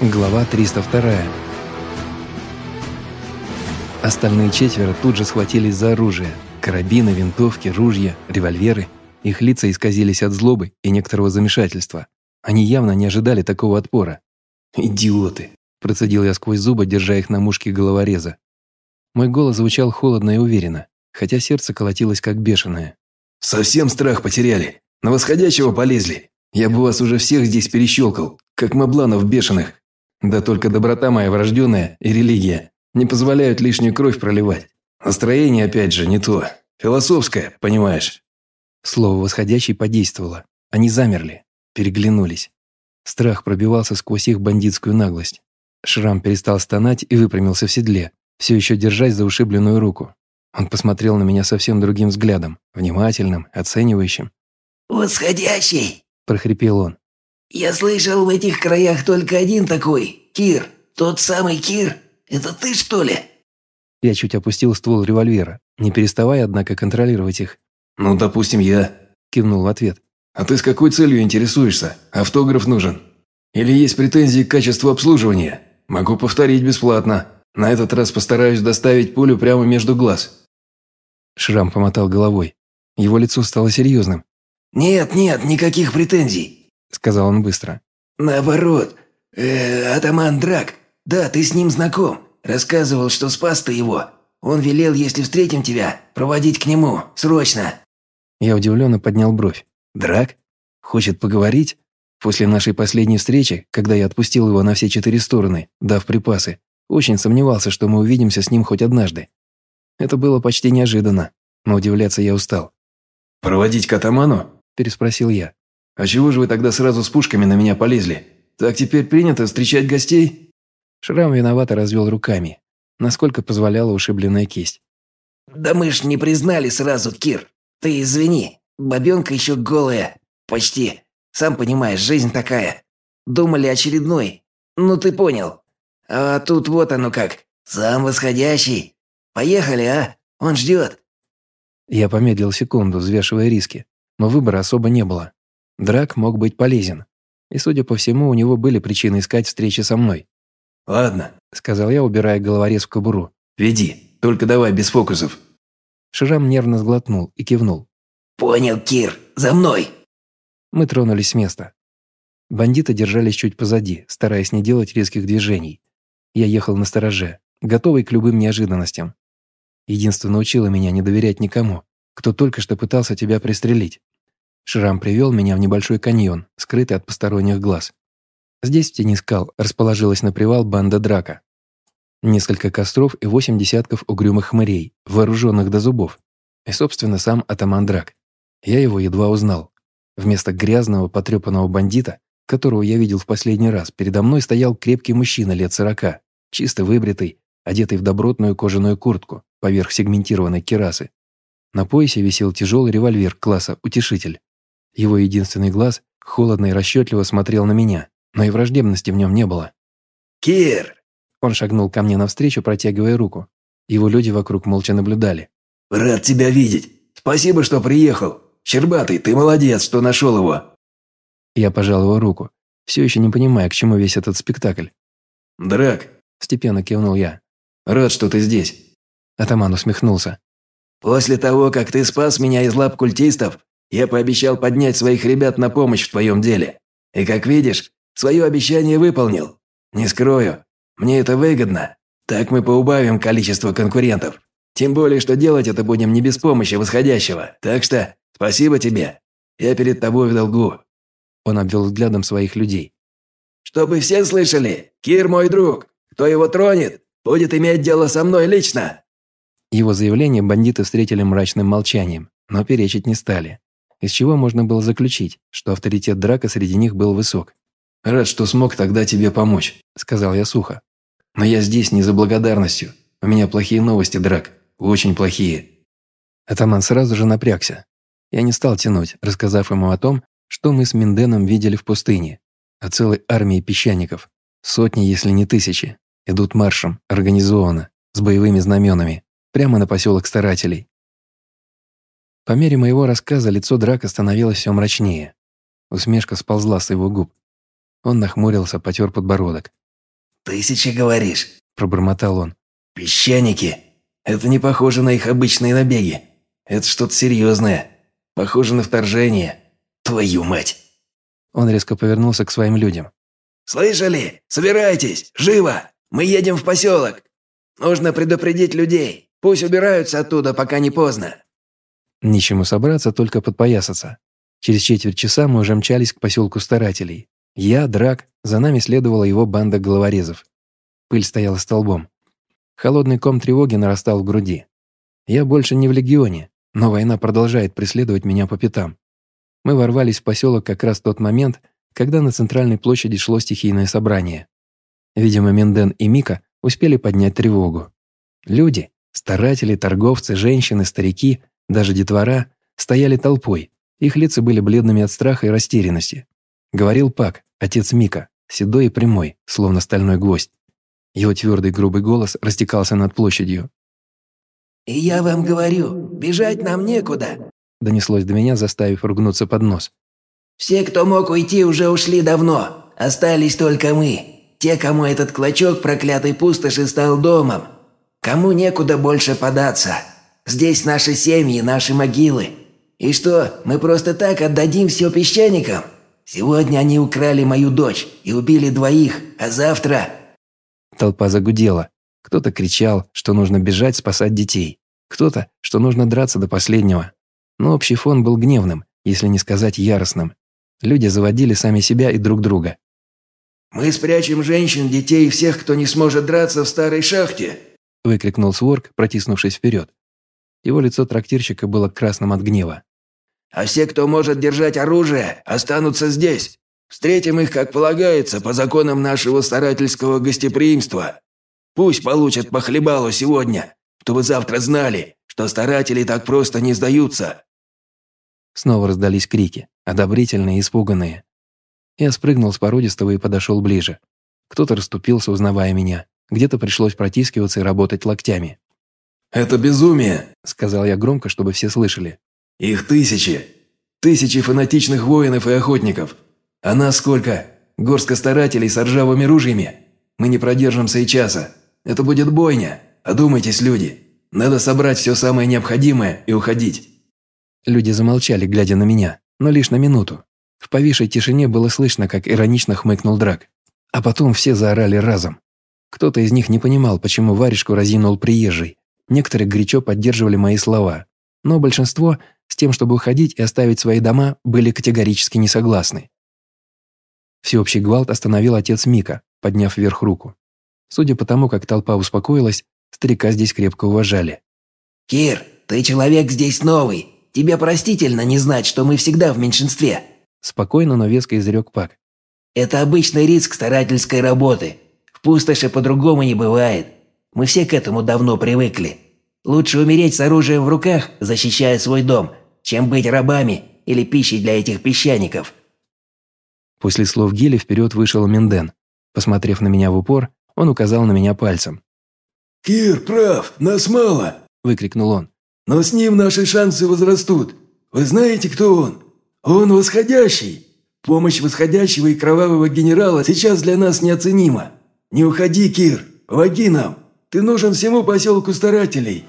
Глава 302. Остальные четверо тут же схватились за оружие. Карабины, винтовки, ружья, револьверы. Их лица исказились от злобы и некоторого замешательства. Они явно не ожидали такого отпора. «Идиоты!» – процедил я сквозь зубы, держа их на мушке головореза. Мой голос звучал холодно и уверенно, хотя сердце колотилось как бешеное. «Совсем страх потеряли. На восходящего полезли. Я бы вас уже всех здесь перещелкал, как мабланов бешеных. Да только доброта моя врожденная и религия не позволяют лишнюю кровь проливать. Настроение, опять же, не то. Философское, понимаешь?» Слово «восходящий» подействовало. Они замерли, переглянулись. Страх пробивался сквозь их бандитскую наглость. Шрам перестал стонать и выпрямился в седле, все еще держась за ушибленную руку. Он посмотрел на меня совсем другим взглядом, внимательным, оценивающим. «Восходящий!» – прохрипел он. «Я слышал в этих краях только один такой. Кир. Тот самый Кир. Это ты, что ли?» Я чуть опустил ствол револьвера, не переставая, однако, контролировать их. «Ну, допустим, я...» – кивнул в ответ. «А ты с какой целью интересуешься? Автограф нужен? Или есть претензии к качеству обслуживания? Могу повторить бесплатно. На этот раз постараюсь доставить пулю прямо между глаз». Шрам помотал головой. Его лицо стало серьезным. «Нет, нет, никаких претензий. – сказал он быстро. «Наоборот. Э, атаман Драк. Да, ты с ним знаком. Рассказывал, что спас ты его. Он велел, если встретим тебя, проводить к нему. Срочно!» Я удивленно поднял бровь. «Драк? Хочет поговорить? После нашей последней встречи, когда я отпустил его на все четыре стороны, дав припасы, очень сомневался, что мы увидимся с ним хоть однажды. Это было почти неожиданно, но удивляться я устал. «Проводить к атаману?» – переспросил я. «А чего же вы тогда сразу с пушками на меня полезли? Так теперь принято встречать гостей?» Шрам виновато развел руками, насколько позволяла ушибленная кисть. «Да мы ж не признали сразу, Кир. Ты извини, бабенка еще голая. Почти. Сам понимаешь, жизнь такая. Думали очередной. Ну ты понял. А тут вот оно как. Сам восходящий. Поехали, а? Он ждет». Я помедлил секунду, взвешивая риски, но выбора особо не было. Драк мог быть полезен. И, судя по всему, у него были причины искать встречи со мной. «Ладно», — сказал я, убирая головорез в кобуру. «Веди, только давай без фокусов». Шрам нервно сглотнул и кивнул. «Понял, Кир, за мной!» Мы тронулись с места. Бандиты держались чуть позади, стараясь не делать резких движений. Я ехал на стороже, готовый к любым неожиданностям. Единство научило меня не доверять никому, кто только что пытался тебя пристрелить. Шрам привел меня в небольшой каньон, скрытый от посторонних глаз. Здесь в тени скал расположилась на привал банда драка. Несколько костров и восемь десятков угрюмых хмырей, вооруженных до зубов. И, собственно, сам атаман драк. Я его едва узнал. Вместо грязного, потрепанного бандита, которого я видел в последний раз, передо мной стоял крепкий мужчина лет сорока, чисто выбритый, одетый в добротную кожаную куртку поверх сегментированной керасы. На поясе висел тяжелый револьвер класса «Утешитель». Его единственный глаз холодно и расчетливо смотрел на меня, но и враждебности в нем не было. «Кир!» Он шагнул ко мне навстречу, протягивая руку. Его люди вокруг молча наблюдали. «Рад тебя видеть. Спасибо, что приехал. Щербатый, ты молодец, что нашел его». Я пожал его руку, все еще не понимая, к чему весь этот спектакль. «Драк», – степенно кивнул я. «Рад, что ты здесь». Атаман усмехнулся. «После того, как ты спас меня из лап культистов, я пообещал поднять своих ребят на помощь в твоем деле. И как видишь, свое обещание выполнил. Не скрою, мне это выгодно. Так мы поубавим количество конкурентов. Тем более, что делать это будем не без помощи восходящего. Так что спасибо тебе. Я перед тобой в долгу». Он обвел взглядом своих людей. «Чтобы все слышали, Кир мой друг. Кто его тронет, будет иметь дело со мной лично». Его заявление бандиты встретили мрачным молчанием, но перечить не стали из чего можно было заключить, что авторитет Драка среди них был высок. «Рад, что смог тогда тебе помочь», – сказал я сухо. «Но я здесь не за благодарностью. У меня плохие новости, Драк. Очень плохие». Атаман сразу же напрягся. Я не стал тянуть, рассказав ему о том, что мы с Минденом видели в пустыне. О целой армии песчаников. Сотни, если не тысячи. Идут маршем, организованно, с боевыми знаменами, прямо на поселок старателей. По мере моего рассказа лицо Драка становилось все мрачнее. Усмешка сползла с его губ. Он нахмурился, потер подбородок. «Тысячи, говоришь?» – пробормотал он. «Песчаники. Это не похоже на их обычные набеги. Это что-то серьезное. Похоже на вторжение. Твою мать!» Он резко повернулся к своим людям. «Слышали? Собирайтесь! Живо! Мы едем в поселок! Нужно предупредить людей. Пусть убираются оттуда, пока не поздно!» Ничему собраться, только подпоясаться. Через четверть часа мы уже мчались к поселку старателей. Я, Драк, за нами следовала его банда головорезов. Пыль стояла столбом. Холодный ком тревоги нарастал в груди. Я больше не в легионе, но война продолжает преследовать меня по пятам. Мы ворвались в поселок как раз в тот момент, когда на центральной площади шло стихийное собрание. Видимо, Менден и Мика успели поднять тревогу. Люди, старатели, торговцы, женщины, старики, даже детвора, стояли толпой. Их лица были бледными от страха и растерянности. Говорил Пак, отец Мика, седой и прямой, словно стальной гвоздь. Его твердый грубый голос растекался над площадью. «И я вам говорю, бежать нам некуда», донеслось до меня, заставив ругнуться под нос. «Все, кто мог уйти, уже ушли давно. Остались только мы. Те, кому этот клочок проклятой пустоши стал домом. Кому некуда больше податься. Здесь наши семьи, наши могилы. И что, мы просто так отдадим все песчаникам? Сегодня они украли мою дочь и убили двоих, а завтра...» Толпа загудела. Кто-то кричал, что нужно бежать спасать детей. Кто-то, что нужно драться до последнего. Но общий фон был гневным, если не сказать яростным. Люди заводили сами себя и друг друга. «Мы спрячем женщин, детей и всех, кто не сможет драться в старой шахте!» выкрикнул Сворк, протиснувшись вперед. Его лицо трактирщика было красным от гнева. «А все, кто может держать оружие, останутся здесь. Встретим их, как полагается, по законам нашего старательского гостеприимства. Пусть получат по хлебалу сегодня, чтобы завтра знали, что старатели так просто не сдаются». Снова раздались крики, одобрительные и испуганные. Я спрыгнул с породистого и подошел ближе. Кто-то расступился, узнавая меня. Где-то пришлось протискиваться и работать локтями. «Это безумие», — сказал я громко, чтобы все слышали. «Их тысячи. Тысячи фанатичных воинов и охотников. А нас сколько? Горстка старателей с ржавыми ружьями. Мы не продержимся и часа. Это будет бойня. Одумайтесь, люди. Надо собрать все самое необходимое и уходить». Люди замолчали, глядя на меня, но лишь на минуту. В повисшей тишине было слышно, как иронично хмыкнул Драк. А потом все заорали разом. Кто-то из них не понимал, почему варежку разинул приезжий. Некоторые горячо поддерживали мои слова. Но большинство с тем, чтобы уходить и оставить свои дома, были категорически не согласны. Всеобщий гвалт остановил отец Мика, подняв вверх руку. Судя по тому, как толпа успокоилась, старика здесь крепко уважали. «Кир, ты человек здесь новый. Тебе простительно не знать, что мы всегда в меньшинстве. Спокойно, но веско изрек Пак. «Это обычный риск старательской работы. В пустоши по-другому не бывает. Мы все к этому давно привыкли. Лучше умереть с оружием в руках, защищая свой дом, чем быть рабами или пищей для этих песчаников». После слов Гели вперед вышел Менден. Посмотрев на меня в упор, он указал на меня пальцем. «Кир прав, нас мало!» – выкрикнул он. «Но с ним наши шансы возрастут. Вы знаете, кто он? «Он восходящий! Помощь восходящего и кровавого генерала сейчас для нас неоценима. Не уходи, Кир, помоги нам! Ты нужен всему поселку старателей!»